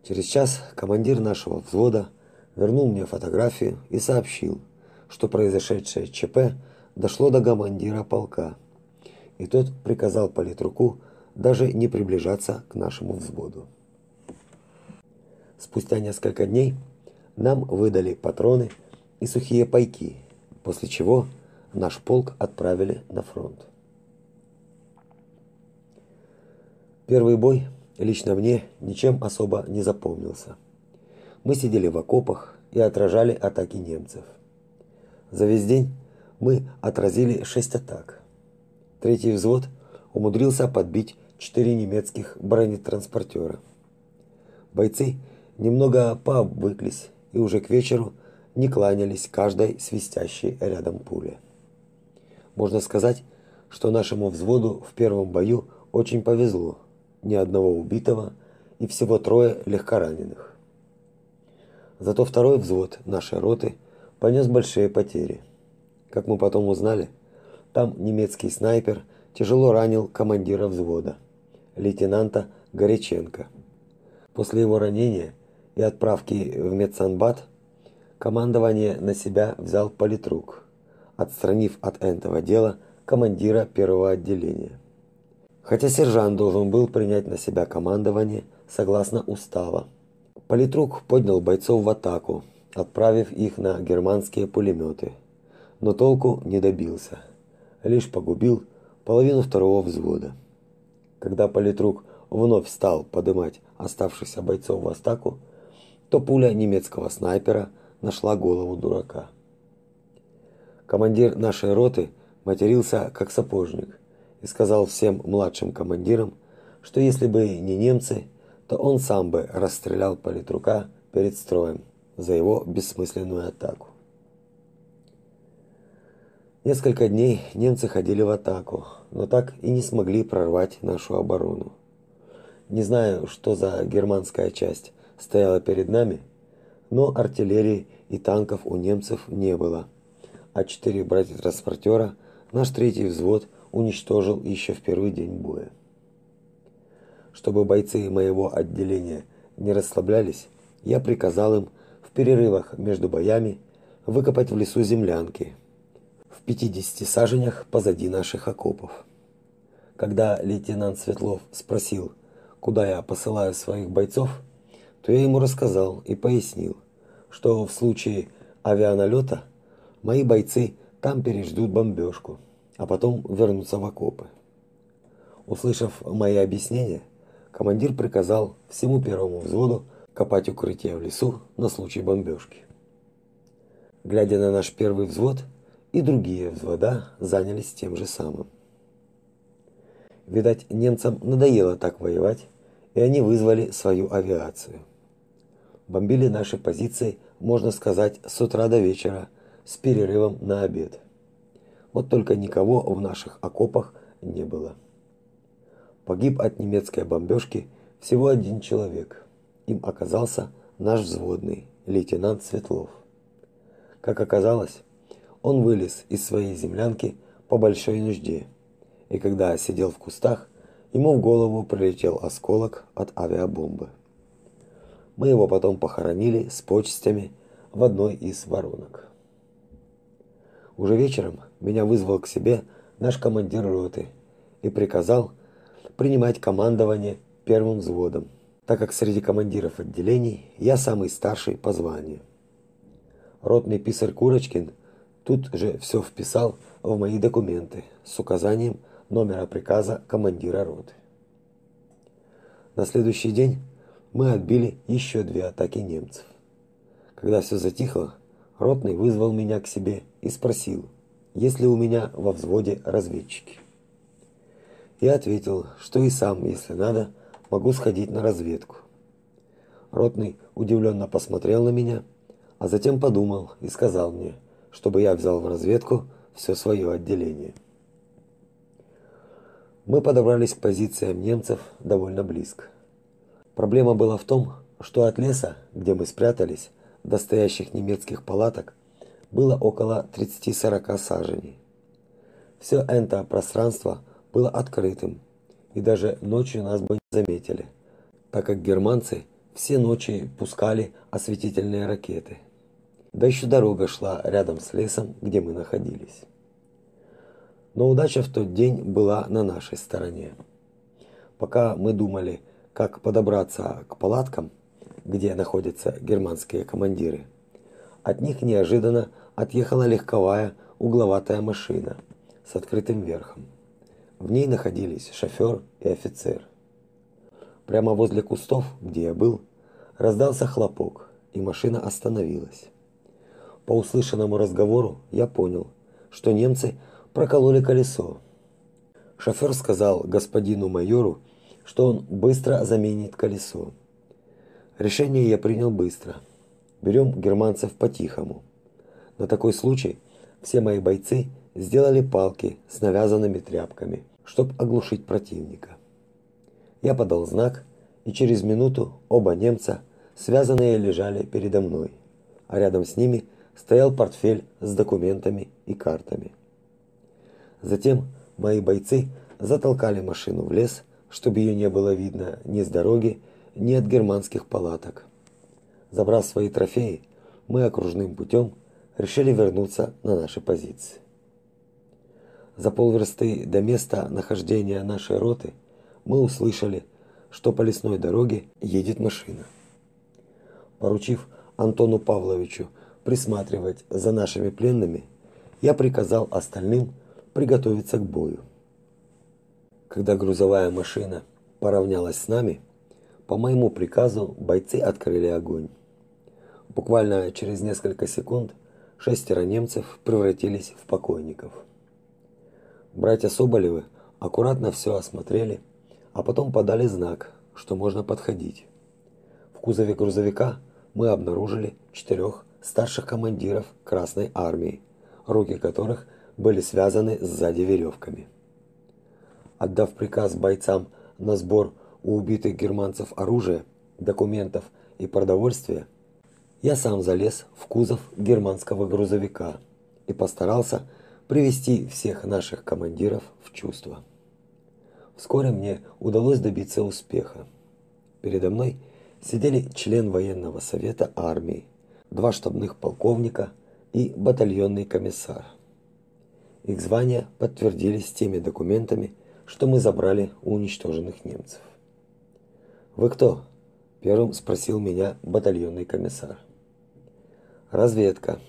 Через час командир нашего взвода вернул мне фотографию и сообщил, что произошедшее ЧП дошло до командира полка. И тот приказал политруку даже не приближаться к нашему взводу. Спустя несколько дней нам выдали патроны и сухие пайки, после чего наш полк отправили на фронт. Первый бой лично мне ничем особо не запомнился. Мы сидели в окопах и отражали атаки немцев. За весь день мы отразили шесть атак. Третий взвод умудрился подбить четыре немецких бронетранспортера. Бойцы немного пообвыклись и уже к вечеру не кланялись каждой свистящей рядом пуле. Можно сказать, что нашему взводу в первом бою очень повезло – ни одного убитого и всего трое легкораненых. Зато второй взвод нашей роты понес большие потери. Как мы потом узнали, там немецкий снайпер тяжело ранил командира взвода, лейтенанта Горяченко. После его ранения и отправки в медсанбат командование на себя взял политрук, отстранив от этого дела командира первого отделения. Хотя сержант должен был принять на себя командование согласно устава. Политрук поднял бойцов в атаку, отправив их на германские пулеметы, но толку не добился. Лишь погубил половину второго взвода. Когда политрук вновь стал поднимать оставшихся бойцов в атаку, то пуля немецкого снайпера нашла голову дурака. Командир нашей роты матерился как сапожник и сказал всем младшим командирам, что если бы не немцы, то он сам бы расстрелял политрука перед строем за его бессмысленную атаку. Несколько дней немцы ходили в атаку, но так и не смогли прорвать нашу оборону. Не знаю, что за германская часть стояла перед нами, но артиллерии и танков у немцев не было. А четыре братья-транспортера наш третий взвод уничтожил еще в первый день боя. Чтобы бойцы моего отделения не расслаблялись, я приказал им в перерывах между боями выкопать в лесу землянки в 50 саженях позади наших окопов. Когда лейтенант Светлов спросил, куда я посылаю своих бойцов, то я ему рассказал и пояснил, что в случае авианалета мои бойцы там переждут бомбежку, а потом вернутся в окопы. Услышав мои объяснения, командир приказал всему первому взводу копать укрытие в лесу на случай бомбежки. Глядя на наш первый взвод, и другие взвода занялись тем же самым. Видать, немцам надоело так воевать, и они вызвали свою авиацию. Бомбили наши позиции, можно сказать, с утра до вечера, с перерывом на обед. Вот только никого в наших окопах не было. Погиб от немецкой бомбежки всего один человек. Им оказался наш взводный, лейтенант Светлов. Как оказалось, он вылез из своей землянки по большой нужде и когда сидел в кустах, ему в голову прилетел осколок от авиабомбы. Мы его потом похоронили с почестями в одной из воронок. Уже вечером меня вызвал к себе наш командир роты и приказал принимать командование первым взводом, так как среди командиров отделений я самый старший по званию. Ротный писарь Курочкин тут же все вписал в мои документы с указанием номера приказа командира роты. На следующий день мы отбили еще две атаки немцев. Когда все затихло, ротный вызвал меня к себе и спросил, есть ли у меня во взводе разведчики. Я ответил, что и сам, если надо, могу сходить на разведку. Ротный удивленно посмотрел на меня, а затем подумал и сказал мне, чтобы я взял в разведку все свое отделение. Мы подобрались к позициям немцев довольно близко. Проблема была в том, что от леса, где мы спрятались, до стоящих немецких палаток было около 30-40 саженей. Все это пространство было открытым, и даже ночью нас бы не заметили, так как германцы все ночи пускали осветительные ракеты. Да еще дорога шла рядом с лесом, где мы находились. Но удача в тот день была на нашей стороне. Пока мы думали, как подобраться к палаткам, где находятся германские командиры, от них неожиданно отъехала легковая угловатая машина с открытым верхом. В ней находились шофер и офицер. Прямо возле кустов, где я был, раздался хлопок, и машина остановилась. По услышанному разговору я понял, что немцы прокололи колесо. Шофер сказал господину майору, что он быстро заменит колесо. Решение я принял быстро. Берем германцев по-тихому. На такой случай все мои бойцы сделали палки с навязанными тряпками, чтобы оглушить противника. Я подал знак, и через минуту оба немца, связанные, лежали передо мной, а рядом с ними стоял портфель с документами и картами. Затем мои бойцы затолкали машину в лес, чтобы ее не было видно ни с дороги, ни от германских палаток. Забрав свои трофеи, мы окружным путем решили вернуться на наши позиции. За полверсты до места нахождения нашей роты мы услышали, что по лесной дороге едет машина. Поручив Антону Павловичу присматривать за нашими пленными, я приказал остальным приготовиться к бою. Когда грузовая машина поравнялась с нами, по моему приказу бойцы открыли огонь. Буквально через несколько секунд шестеро немцев превратились в покойников. Братья Соболевы аккуратно все осмотрели, а потом подали знак, что можно подходить. В кузове грузовика мы обнаружили четырех старших командиров Красной армии, руки которых были связаны сзади веревками. Отдав приказ бойцам на сбор у убитых германцев оружия, документов и продовольствия, я сам залез в кузов германского грузовика и постарался привести всех наших командиров в чувство. Вскоре мне удалось добиться успеха. Передо мной сидели член военного совета армии, два штабных полковника и батальонный комиссар. Их звания подтвердились теми документами, что мы забрали у уничтоженных немцев. Вы кто? первым спросил меня батальонный комиссар. Разведка.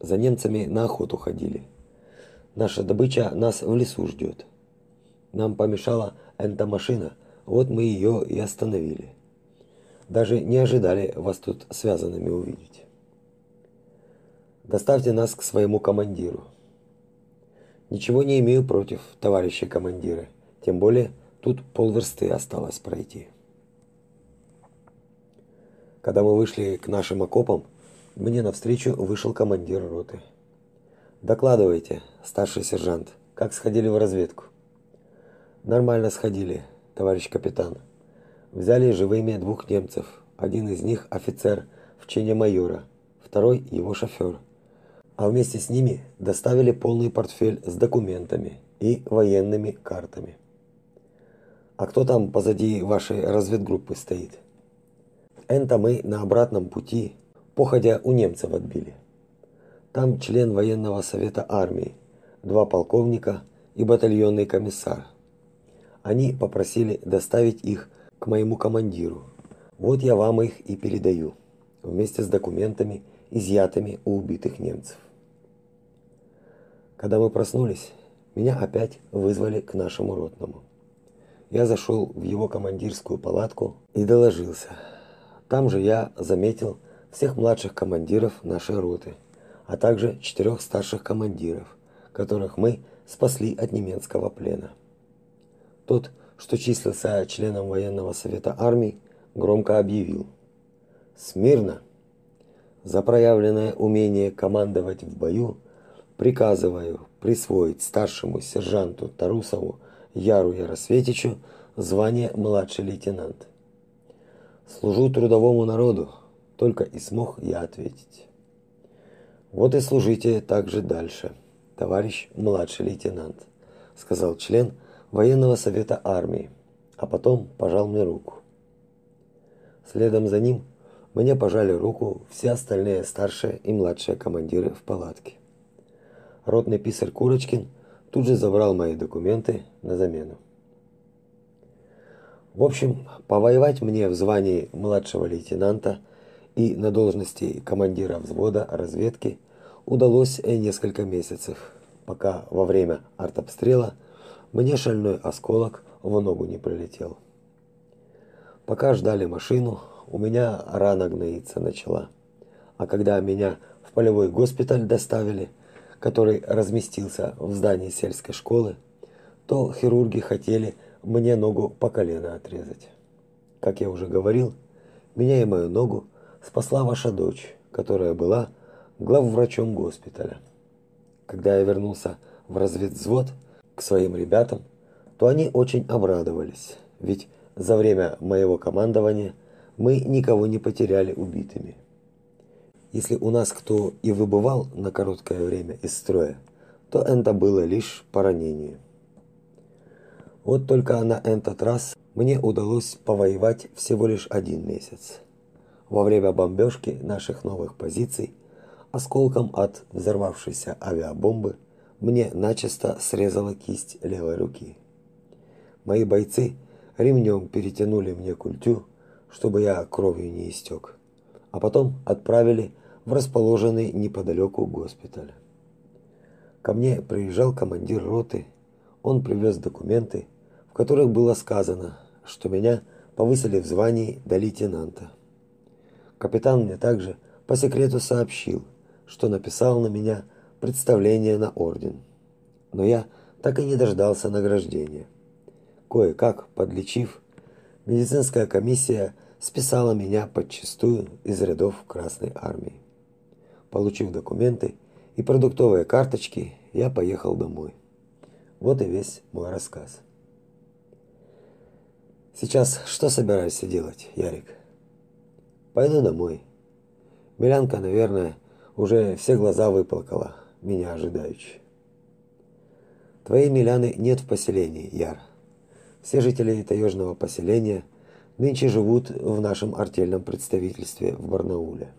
За немцами на охоту ходили. Наша добыча нас в лесу ждет. Нам помешала эта машина, вот мы ее и остановили. Даже не ожидали вас тут связанными увидеть. Доставьте нас к своему командиру. Ничего не имею против, товарищи командиры. Тем более тут полверсты осталось пройти. Когда мы вышли к нашим окопам, мне навстречу вышел командир роты. Докладывайте, старший сержант, как сходили в разведку? Нормально сходили, товарищ капитан. Взяли живыми двух немцев. Один из них офицер в чине майора, второй его шофер. А вместе с ними доставили полный портфель с документами и военными картами. А кто там позади вашей разведгруппы стоит? Это мы на обратном пути, походя у немцев отбили. Там член военного совета армии, два полковника и батальонный комиссар. Они попросили доставить их к моему командиру. Вот я вам их и передаю, вместе с документами, изъятыми у убитых немцев. Когда мы проснулись, меня опять вызвали к нашему ротному. Я зашел в его командирскую палатку и доложился – там же я заметил всех младших командиров нашей роты, а также четырех старших командиров, которых мы спасли от немецкого плена. Тот, что числился членом военного совета армии, громко объявил: "Смирно! За проявленное умение командовать в бою приказываю присвоить старшему сержанту Тарусову Яру Яросветичу звание младший лейтенант. Служу трудовому народу, только и смог я ответить. Вот и служите так же дальше, товарищ младший лейтенант, сказал член военного совета армии, а потом пожал мне руку. Следом за ним мне пожали руку все остальные старшие и младшие командиры в палатке. Ротный писарь Курочкин тут же забрал мои документы на замену. В общем, повоевать мне в звании младшего лейтенанта и на должности командира взвода разведки удалось несколько месяцев, пока во время артобстрела мне шальной осколок в ногу не прилетел. Пока ждали машину, у меня рана гноиться начала. А когда меня в полевой госпиталь доставили, который разместился в здании сельской школы, то хирурги хотели мне ногу по колено отрезать. Как я уже говорил, меня и мою ногу спасла ваша дочь, которая была главврачом госпиталя. Когда я вернулся в разведвзвод к своим ребятам, то они очень обрадовались, ведь за время моего командования мы никого не потеряли убитыми. Если у нас кто и выбывал на короткое время из строя, то это было лишь по ранению. Вот только на этот раз мне удалось повоевать всего лишь один месяц. Во время бомбежки наших новых позиций осколком от взорвавшейся авиабомбы мне начисто срезала кисть левой руки. Мои бойцы ремнем перетянули мне культю, чтобы я кровью не истек, а потом отправили в расположенный неподалеку госпиталь. Ко мне приезжал командир роты. Он привез документы, в которых было сказано, что меня повысили в звании до лейтенанта. Капитан мне также по секрету сообщил, что написал на меня представление на орден. Но я так и не дождался награждения. Кое-как подлечив, медицинская комиссия списала меня подчистую из рядов Красной армии. Получив документы и продуктовые карточки, я поехал домой. Вот и весь мой рассказ. Сейчас что собираешься делать, Ярик? Пойду домой. Милянка, наверное, уже все глаза выплакала, меня ожидаючи. Твоей Миляны нет в поселении, Яр. Все жители таежного поселения нынче живут в нашем артельном представительстве в Барнауле.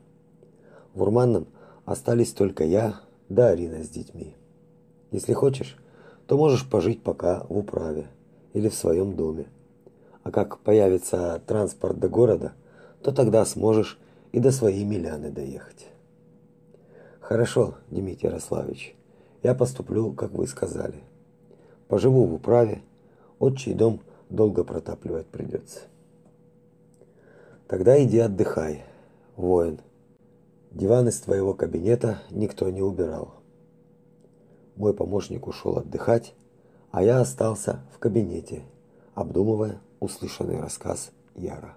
В Урманном остались только я да Арина с детьми. Если хочешь, то можешь пожить пока в управе или в своем доме. А как появится транспорт до города, то тогда сможешь и до своей Миляны доехать. Хорошо, Дмитрий Ярославович. Я поступлю, как вы сказали. Поживу в управе, отчий дом долго протапливать придется. Тогда иди отдыхай, воин. Диван из твоего кабинета никто не убирал. Мой помощник ушел отдыхать, а я остался в кабинете, обдумывая услышанный рассказ Яра.